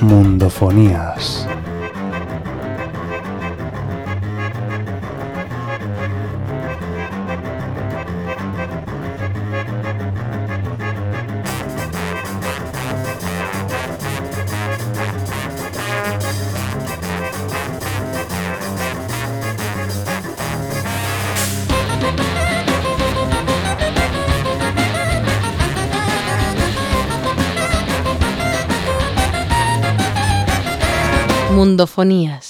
Mundofonías. Mundofonías.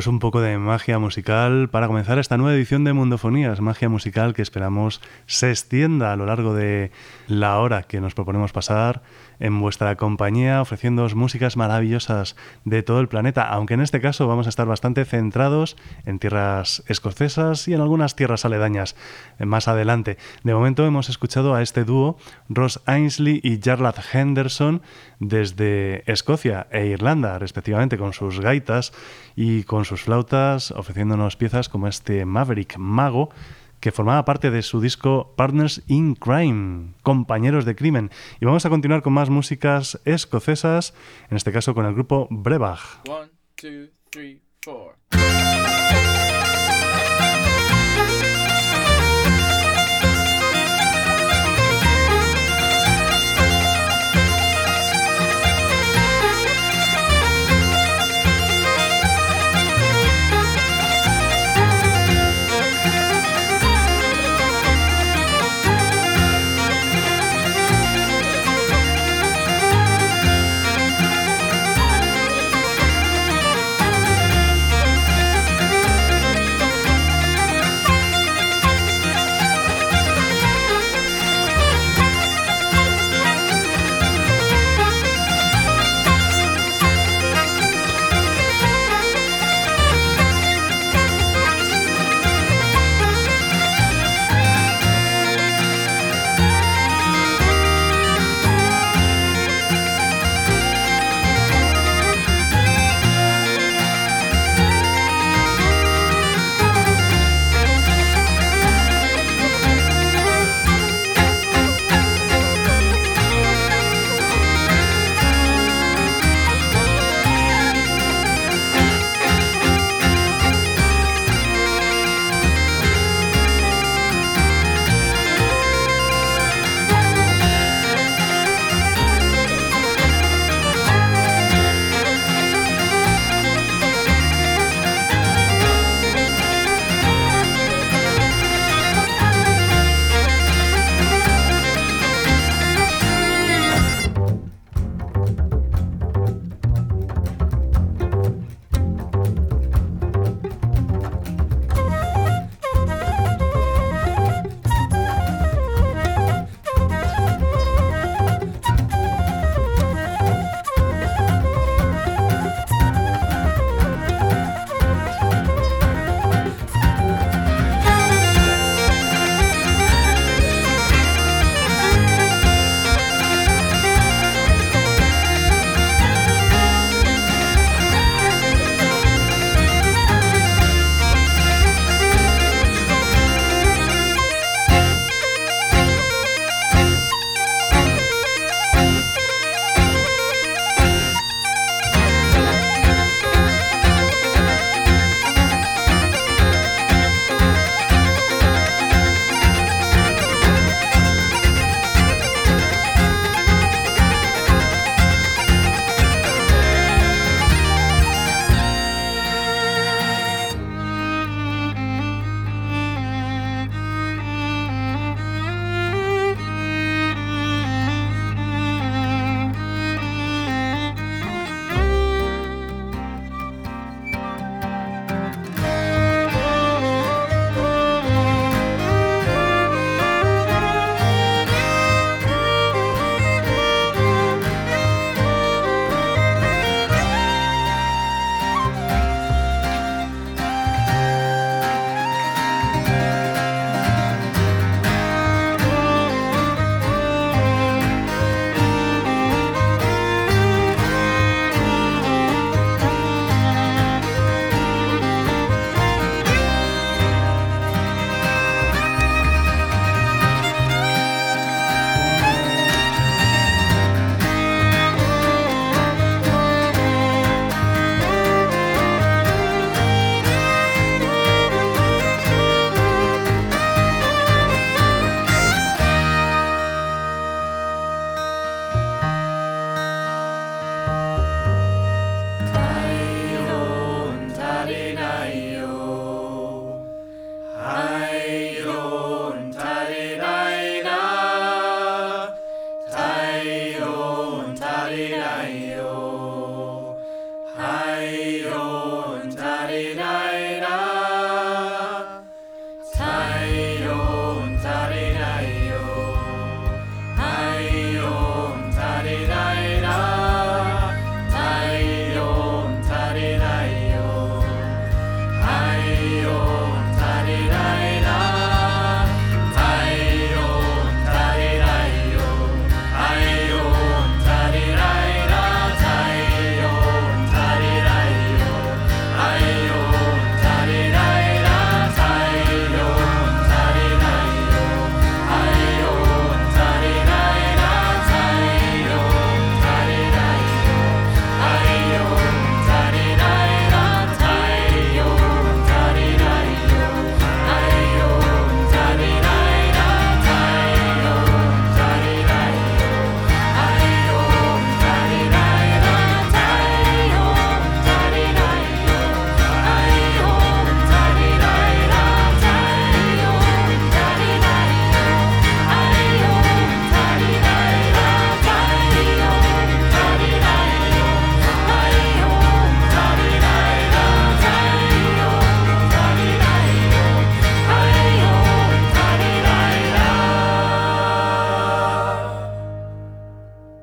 Pues un poco de magia musical para comenzar esta nueva edición de Mundofonías, magia musical que esperamos se extienda a lo largo de la hora que nos proponemos pasar en vuestra compañía ofreciéndoos músicas maravillosas de todo el planeta, aunque en este caso vamos a estar bastante centrados en tierras escocesas y en algunas tierras aledañas más adelante. De momento hemos escuchado a este dúo, Ross Ainsley y Jarlath Henderson, desde Escocia e Irlanda, respectivamente, con sus gaitas y con sus flautas, ofreciéndonos piezas como este Maverick Mago, que formaba parte de su disco Partners in Crime, compañeros de crimen. Y vamos a continuar con más músicas escocesas, en este caso con el grupo Brebach.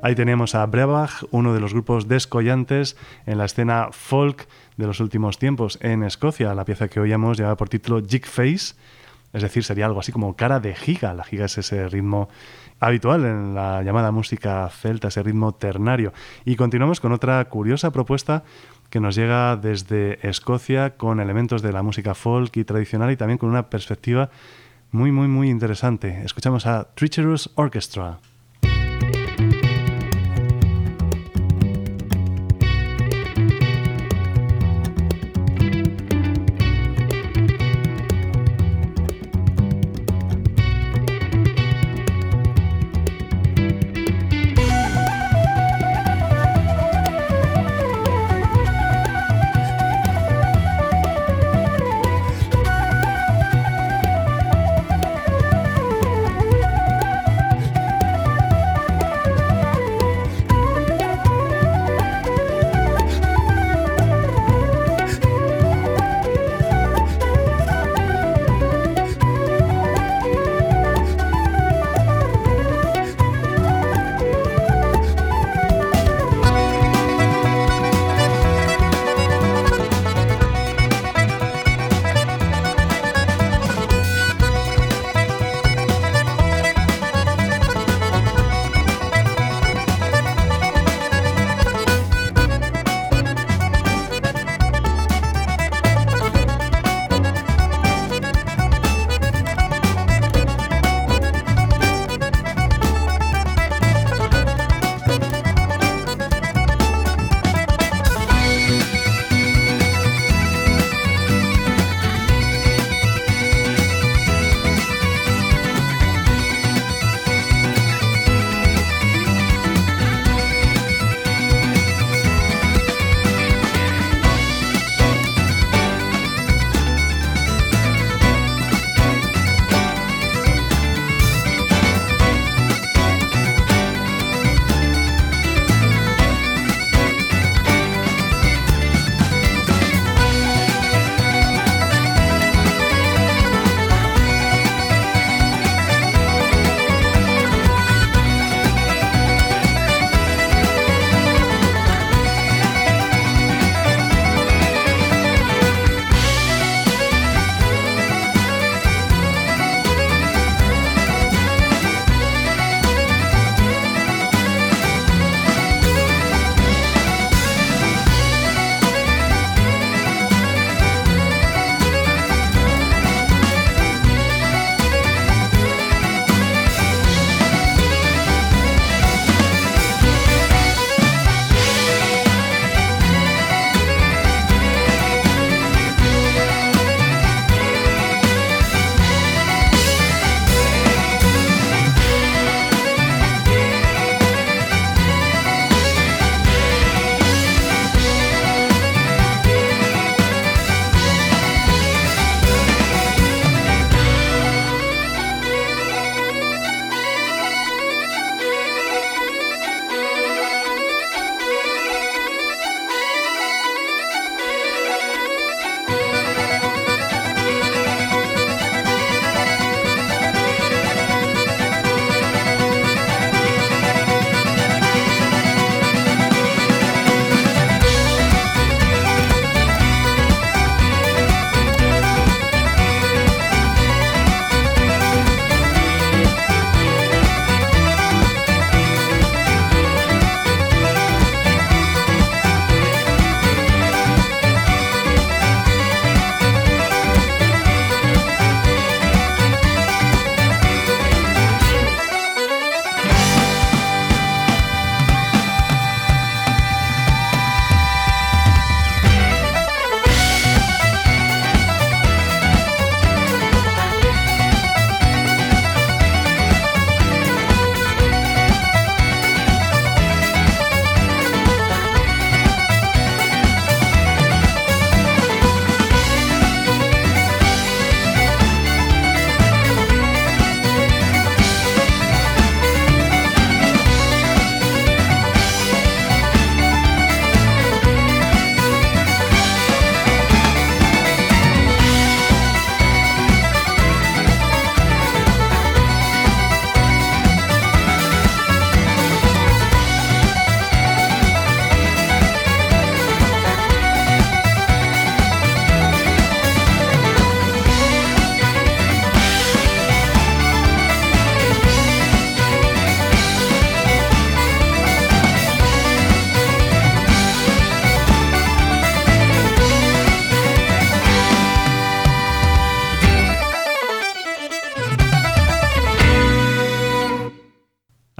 Ahí tenemos a Brebach, uno de los grupos descollantes en la escena folk de los últimos tiempos en Escocia. La pieza que oíamos lleva por título Jig Face, es decir, sería algo así como cara de giga. La giga es ese ritmo habitual en la llamada música celta, ese ritmo ternario. Y continuamos con otra curiosa propuesta que nos llega desde Escocia con elementos de la música folk y tradicional y también con una perspectiva muy, muy, muy interesante. Escuchamos a Treacherous Orchestra.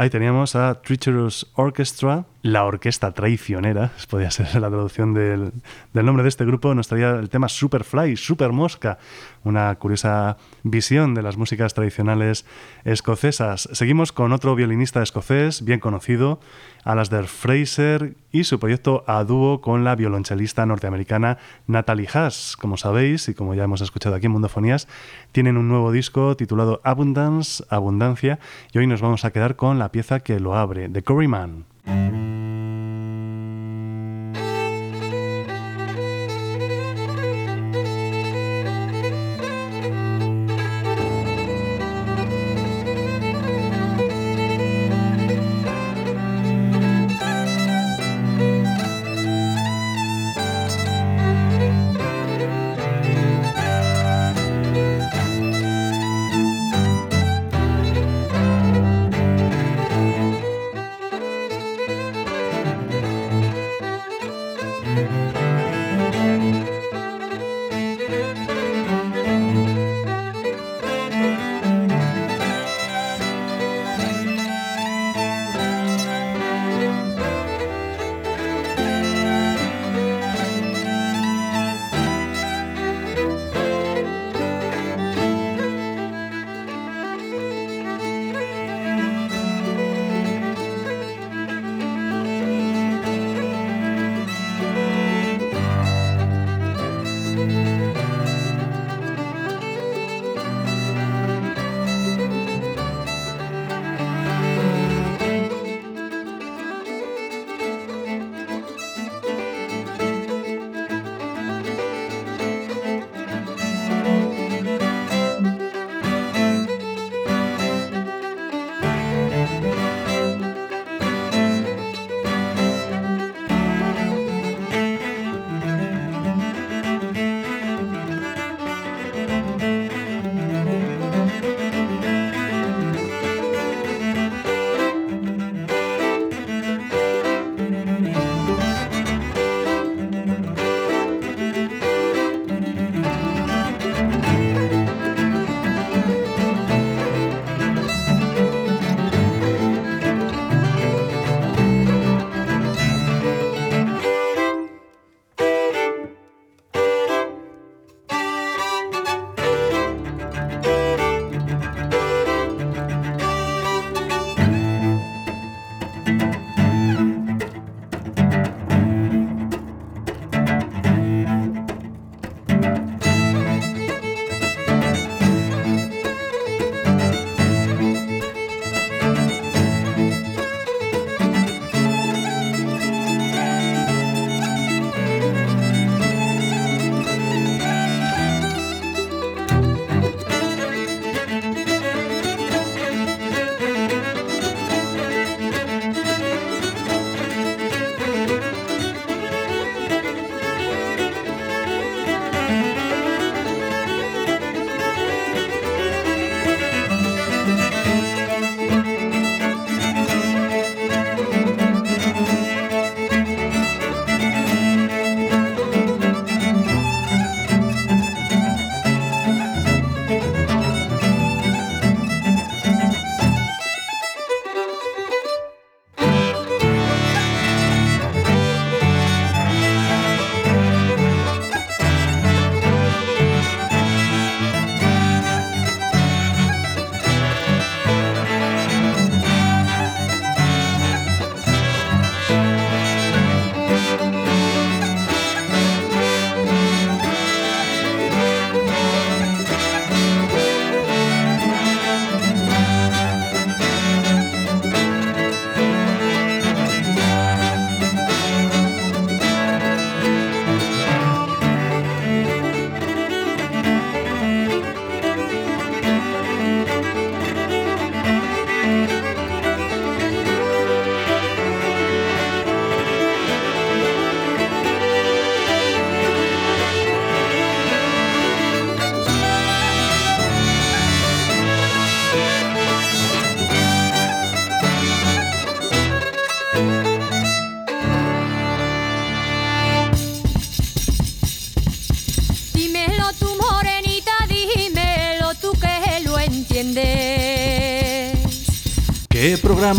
Ahí teníamos a Treacherous Orchestra, la orquesta traicionera, podría ser la traducción del, nombre de este grupo, nos traía el tema Superfly, Super Mosca, una curiosa visión de las músicas tradicionales escocesas. Seguimos con otro violinista escocés bien conocido, Alasdair Fraser, y su proyecto a dúo con la violonchelista norteamericana Natalie Haas. Como sabéis, y como ya hemos escuchado aquí en Mundofonías, tienen un nuevo disco titulado Abundance, Abundancia, y hoy nos vamos a quedar con la pieza que lo abre, The Man. Música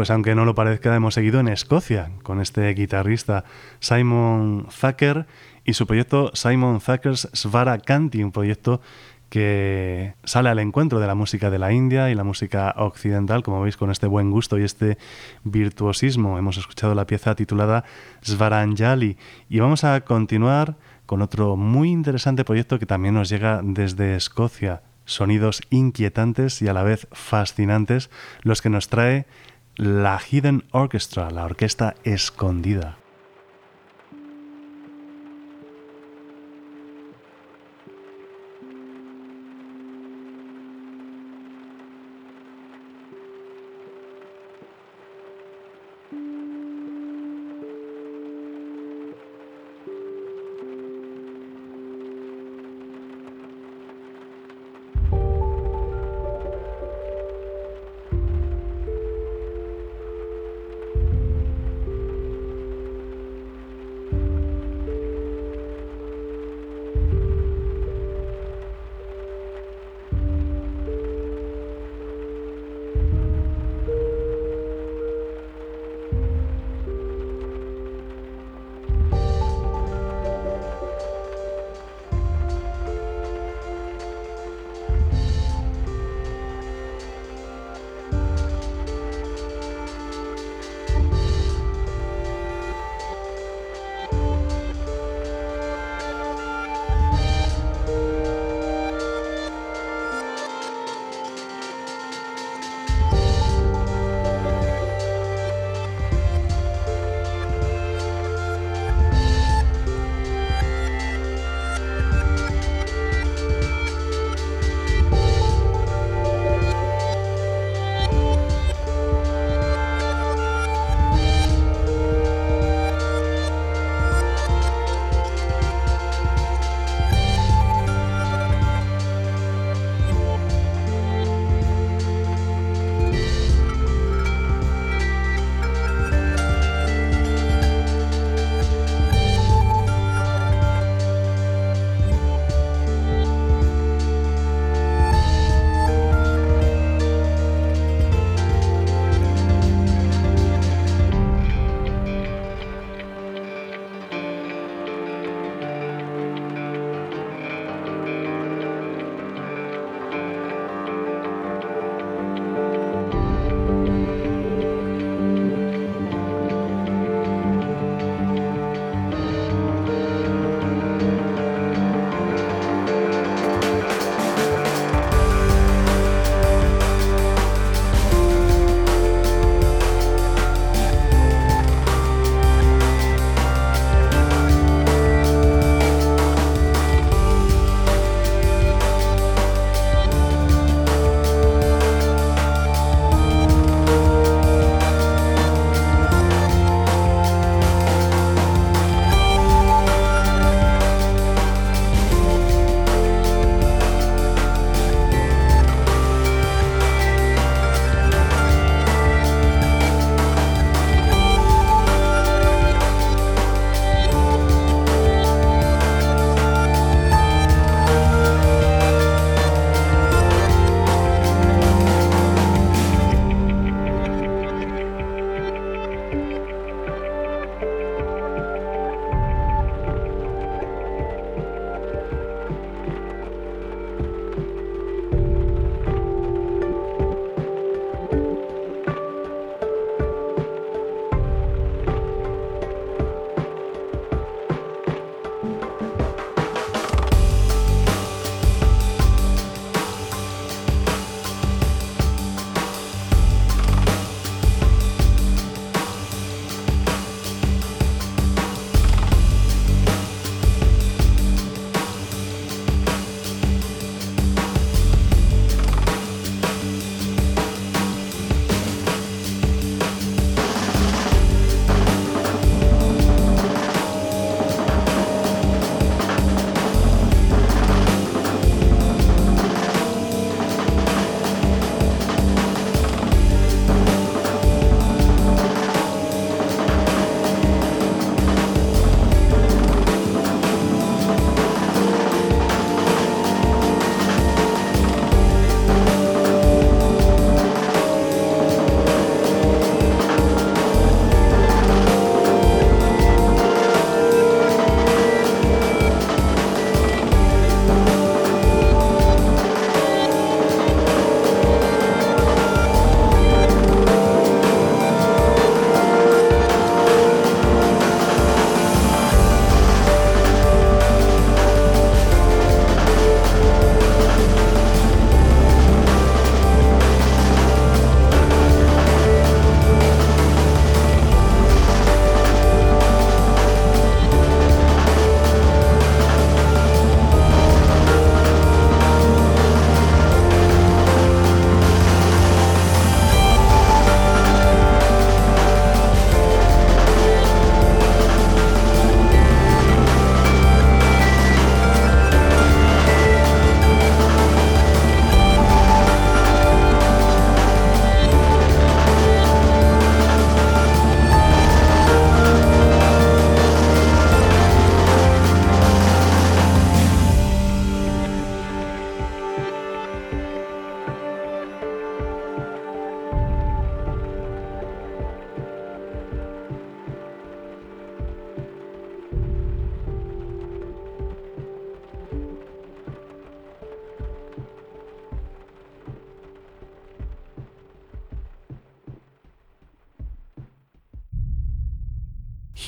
Pues aunque no lo parezca, hemos seguido en Escocia con este guitarrista Simon Thacker y su proyecto Simon Thacker's Svara Kanti, un proyecto que sale al encuentro de la música de la India y la música occidental, como veis con este buen gusto y este virtuosismo. Hemos escuchado la pieza titulada Svaranjali y vamos a continuar con otro muy interesante proyecto que también nos llega desde Escocia. Sonidos inquietantes y a la vez fascinantes los que nos trae la Hidden Orchestra, la orquesta escondida.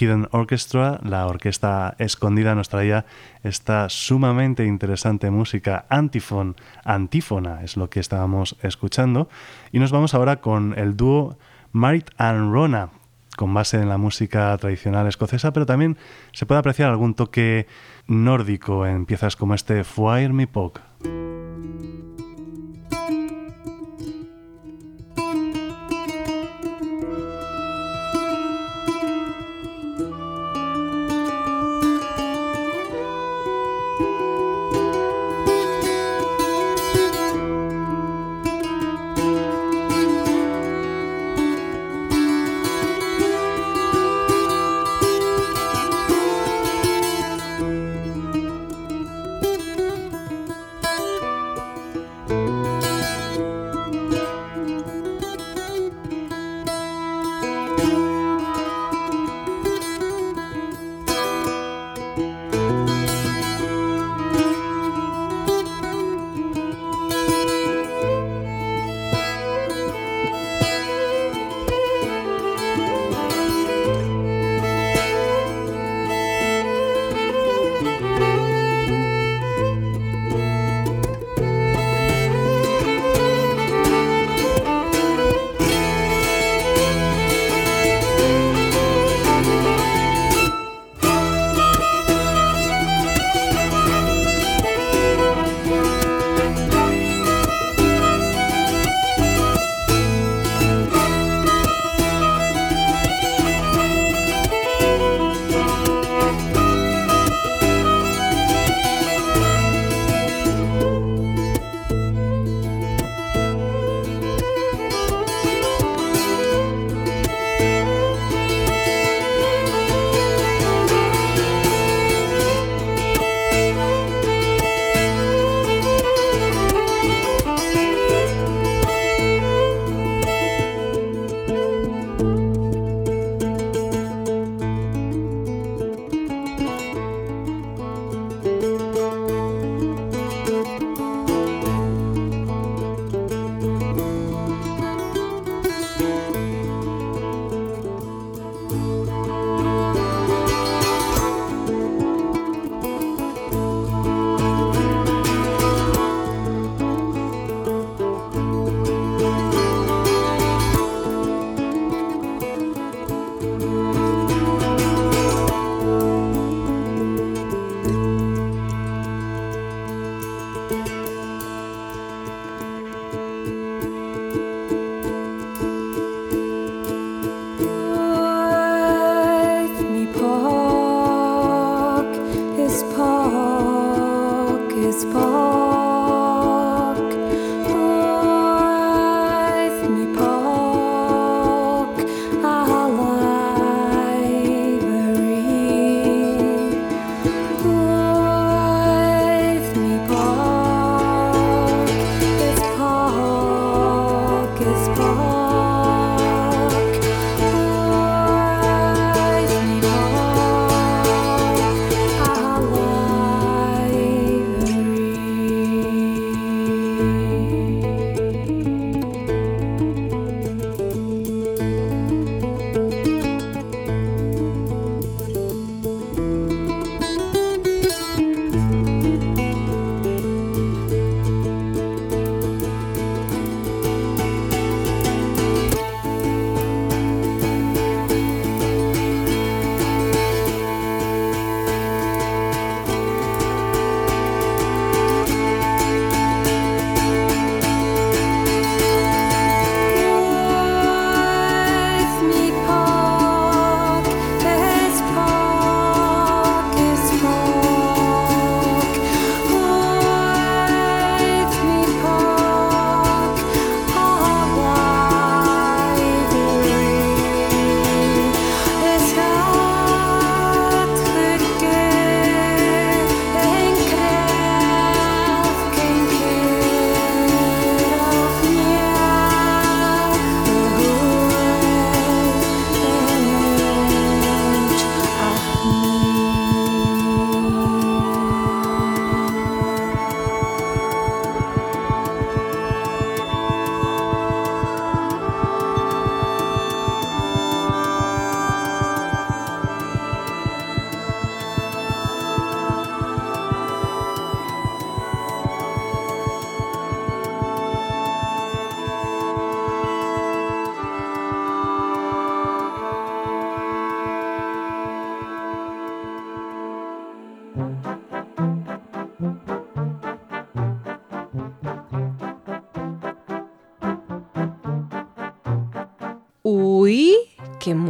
Hidden Orchestra, la orquesta escondida, nos traía esta sumamente interesante música. Antifon, antífona es lo que estábamos escuchando. Y nos vamos ahora con el dúo Marit and Rona, con base en la música tradicional escocesa, pero también se puede apreciar algún toque nórdico en piezas como este Fuair Mi Pog.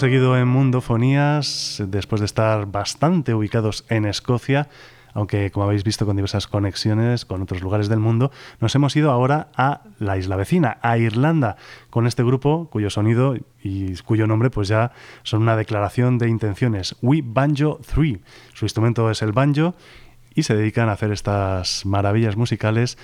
Seguido en Mundofonías después de estar bastante ubicados en Escocia, aunque como habéis visto con diversas conexiones con otros lugares del mundo, nos hemos ido ahora a la isla vecina, a Irlanda, con este grupo cuyo sonido y cuyo nombre pues ya son una declaración de intenciones, We Banjo 3. Su instrumento es el banjo y se dedican a hacer estas maravillas musicales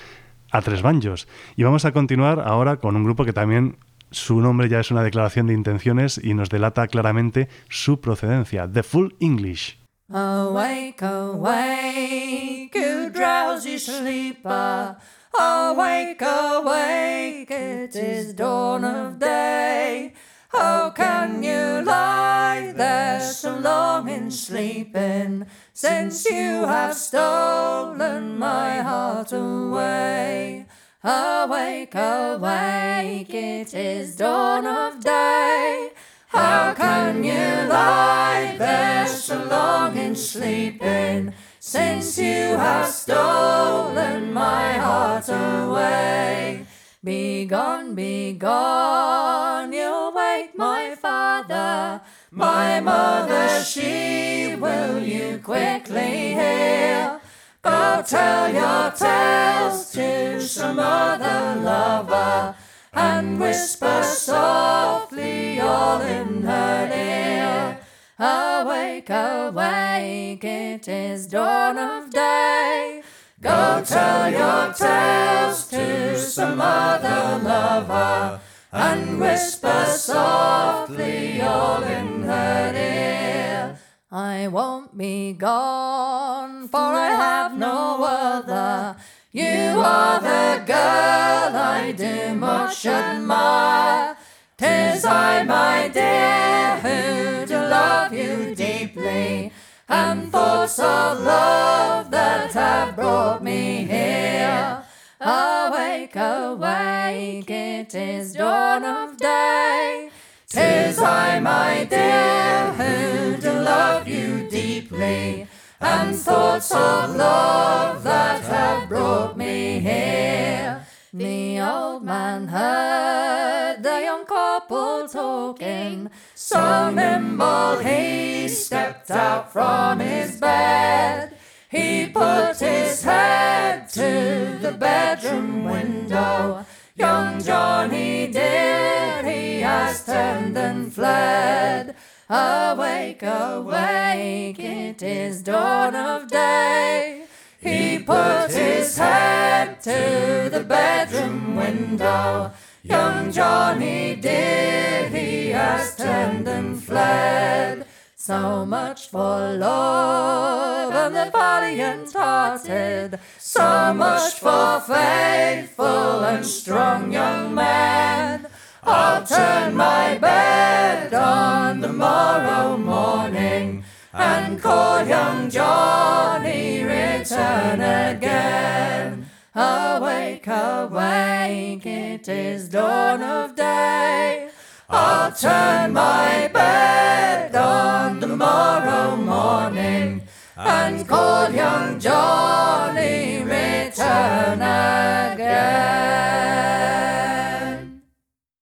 a tres banjos. Y vamos a continuar ahora con un grupo que también su nombre ya es una declaración de intenciones y nos delata claramente su procedencia, The Full English. Awake, awake, you drowsy sleeper. Awake, awake, it is dawn of day. How can you lie there so long in sleeping, since you have stolen my heart away? Awake, awake, it is dawn of day. How can you lie there so long in sleeping, since you have stolen my heart away? Be gone, be gone, you'll wake my father, my mother, she will you quickly hear. Go tell your tales to some other lover and whisper softly all in her ear. Awake, awake, it is dawn of day. Go tell your tales to some other lover and whisper softly all in her ear. I won't be gone, for I have no other. You are the girl I do much admire. Tis I, my dear, who do love you deeply, and thoughts of love that have brought me here. Awake, awake, it is dawn of day. Tis I, my dear, who do love you deeply, and thoughts of love that have brought me here. The old man heard the young couple talking. So nimble he stepped out from his bed. He put his head to the bedroom window. Young Johnny has turned and fled. Awake, awake, it is dawn of day. He put his head to the bedroom window. Young Johnny dear, he has turned and fled. So much for love and the valiant hearted. So much for faithful and strong young men. I'll turn my bed on the morrow morning and call young Johnny return again. Awake, awake, it is dawn of day. I'll turn my bed on the morrow morning and call young Johnny return again.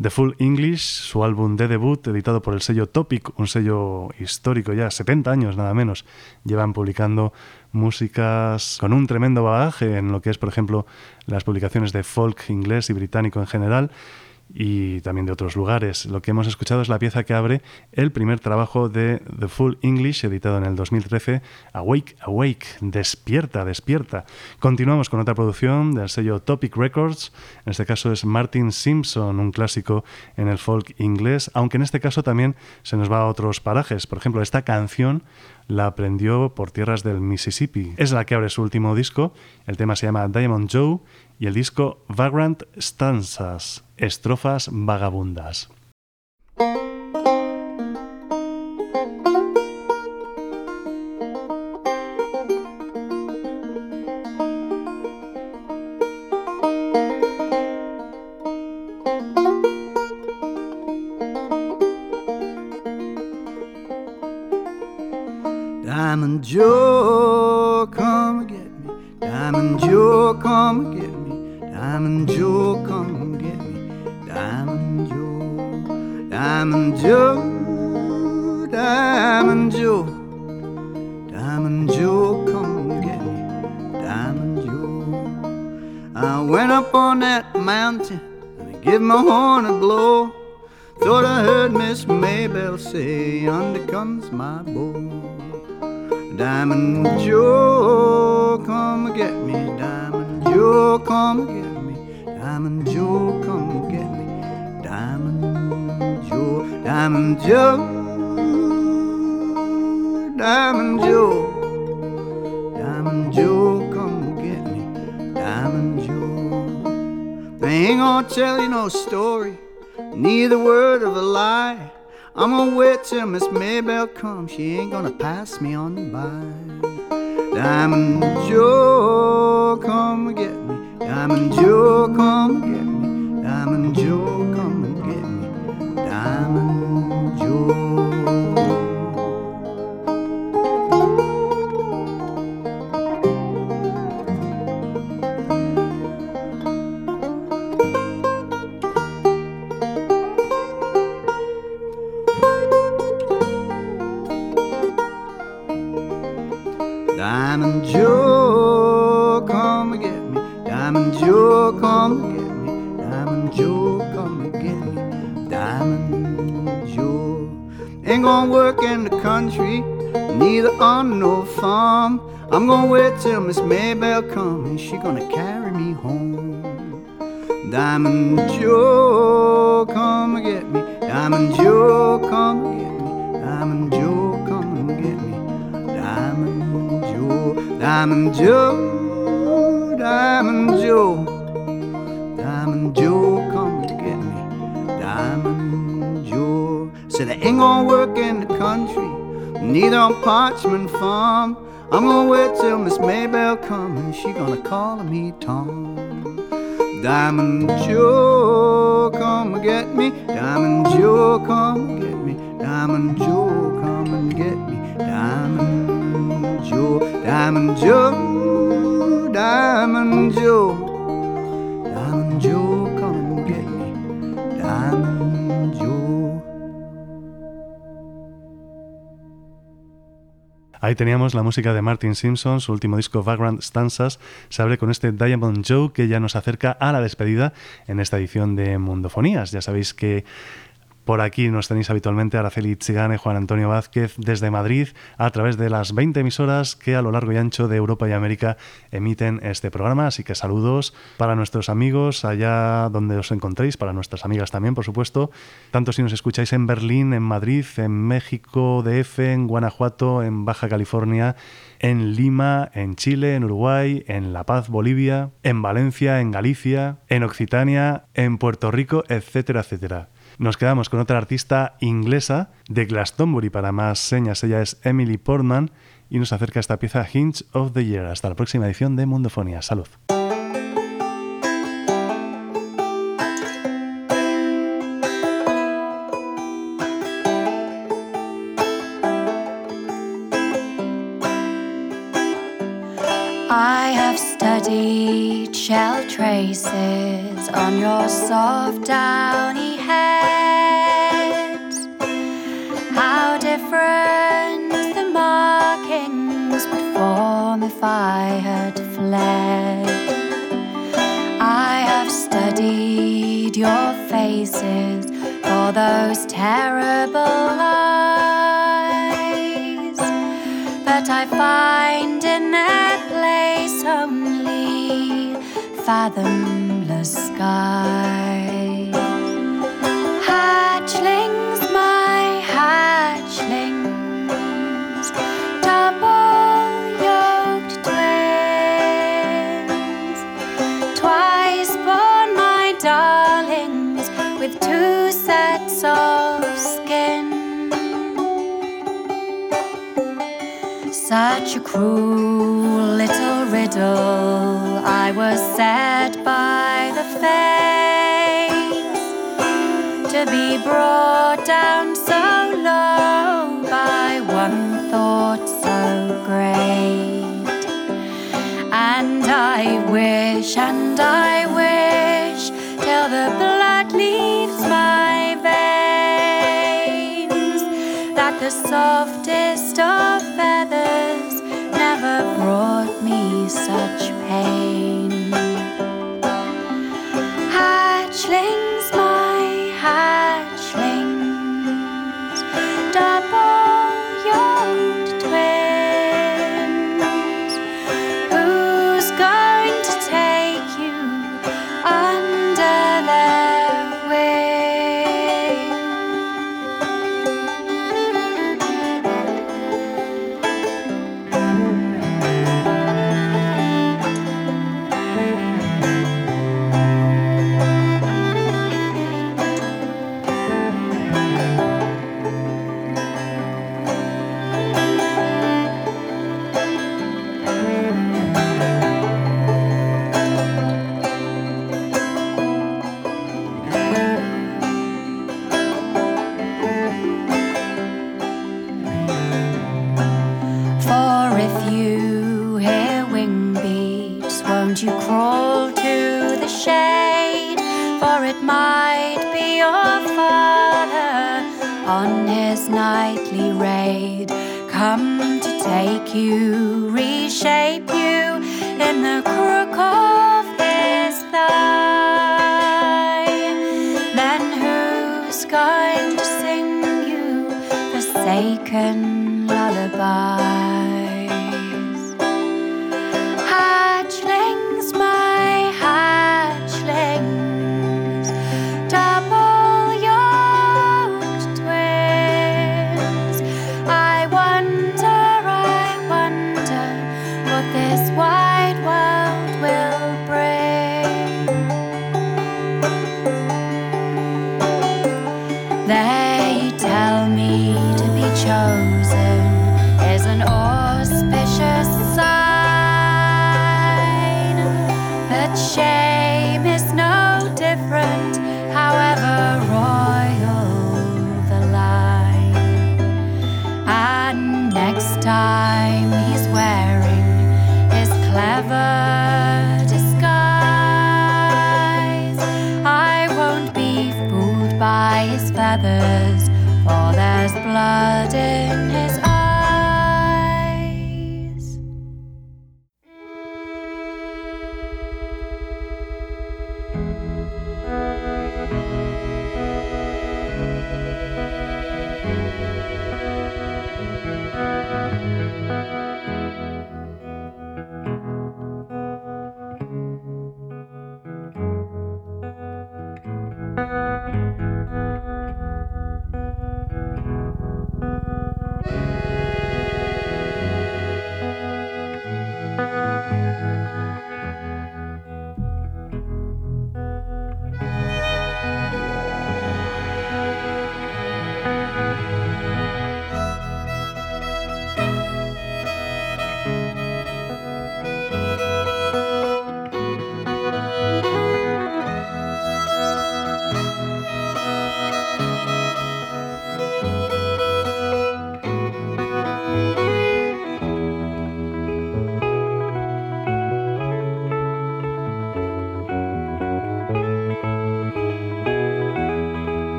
The Full English, su álbum de debut, editado por el sello Topic, un sello histórico ya, 70 años nada menos, llevan publicando músicas con un tremendo bagaje en lo que es, por ejemplo, las publicaciones de folk inglés y británico en general y también de otros lugares. Lo que hemos escuchado es la pieza que abre el primer trabajo de The Full English, editado en el 2013, Awake, Awake, despierta, despierta. Continuamos con otra producción del sello Topic Records, en este caso es Martin Simpson, un clásico en el folk inglés, aunque en este caso también se nos va a otros parajes. Por ejemplo, esta canción la aprendió por tierras del Mississippi. Es la que abre su último disco, el tema se llama Diamond Joe y el disco Vagrant Stanzas, estrofas vagabundas. Comes, she ain't gonna pass me on by. Diamond Joe, Joe, come and get me. Diamond Joe, come and get me. Diamond Joe. Ain't gonna work in the country, neither on no farm. I'm gonna wait till Miss Maybell comes and she gonna carry me home. Diamond Joe, come and get me. Diamond Joe, come and get me. Diamond Joe, come and get me. Diamond Joe, Diamond Joe, Diamond Joe, said I ain't gonna work in the country, neither on Parchment Farm. I'm gonna wait till Miss Maybell comes and she gonna call me Tom. Diamond Joe, come get me. Diamond Joe, come get me. Diamond Joe, come and get me. Diamond Joe, Diamond Joe, Diamond Joe. Diamond Joe, come and get me. Diamond Ahí teníamos la música de Martin Simpson, su último disco Vagrant Stanzas. Se abre con este Diamond Joe que ya nos acerca a la despedida en esta edición de Mundofonías. Ya sabéis que por aquí nos tenéis habitualmente Araceli Chigane, Juan Antonio Vázquez desde Madrid a través de las 20 emisoras que a lo largo y ancho de Europa y América emiten este programa. Así que saludos para nuestros amigos allá donde os encontréis, para nuestras amigas también, por supuesto. Tanto si nos escucháis en Berlín, en Madrid, en México, DF, en Guanajuato, en Baja California, en Lima, en Chile, en Uruguay, en La Paz, Bolivia, en Valencia, en Galicia, en Occitania, en Puerto Rico, etcétera, etcétera. Nos quedamos con otra artista inglesa de Glastonbury para más señas. Ella es Emily Portman y nos acerca esta pieza Hinge of the Year. Hasta la próxima edición de Mundofonía. Salud. Terrible eyes, but I find in that place only. Fathomless schlängelt.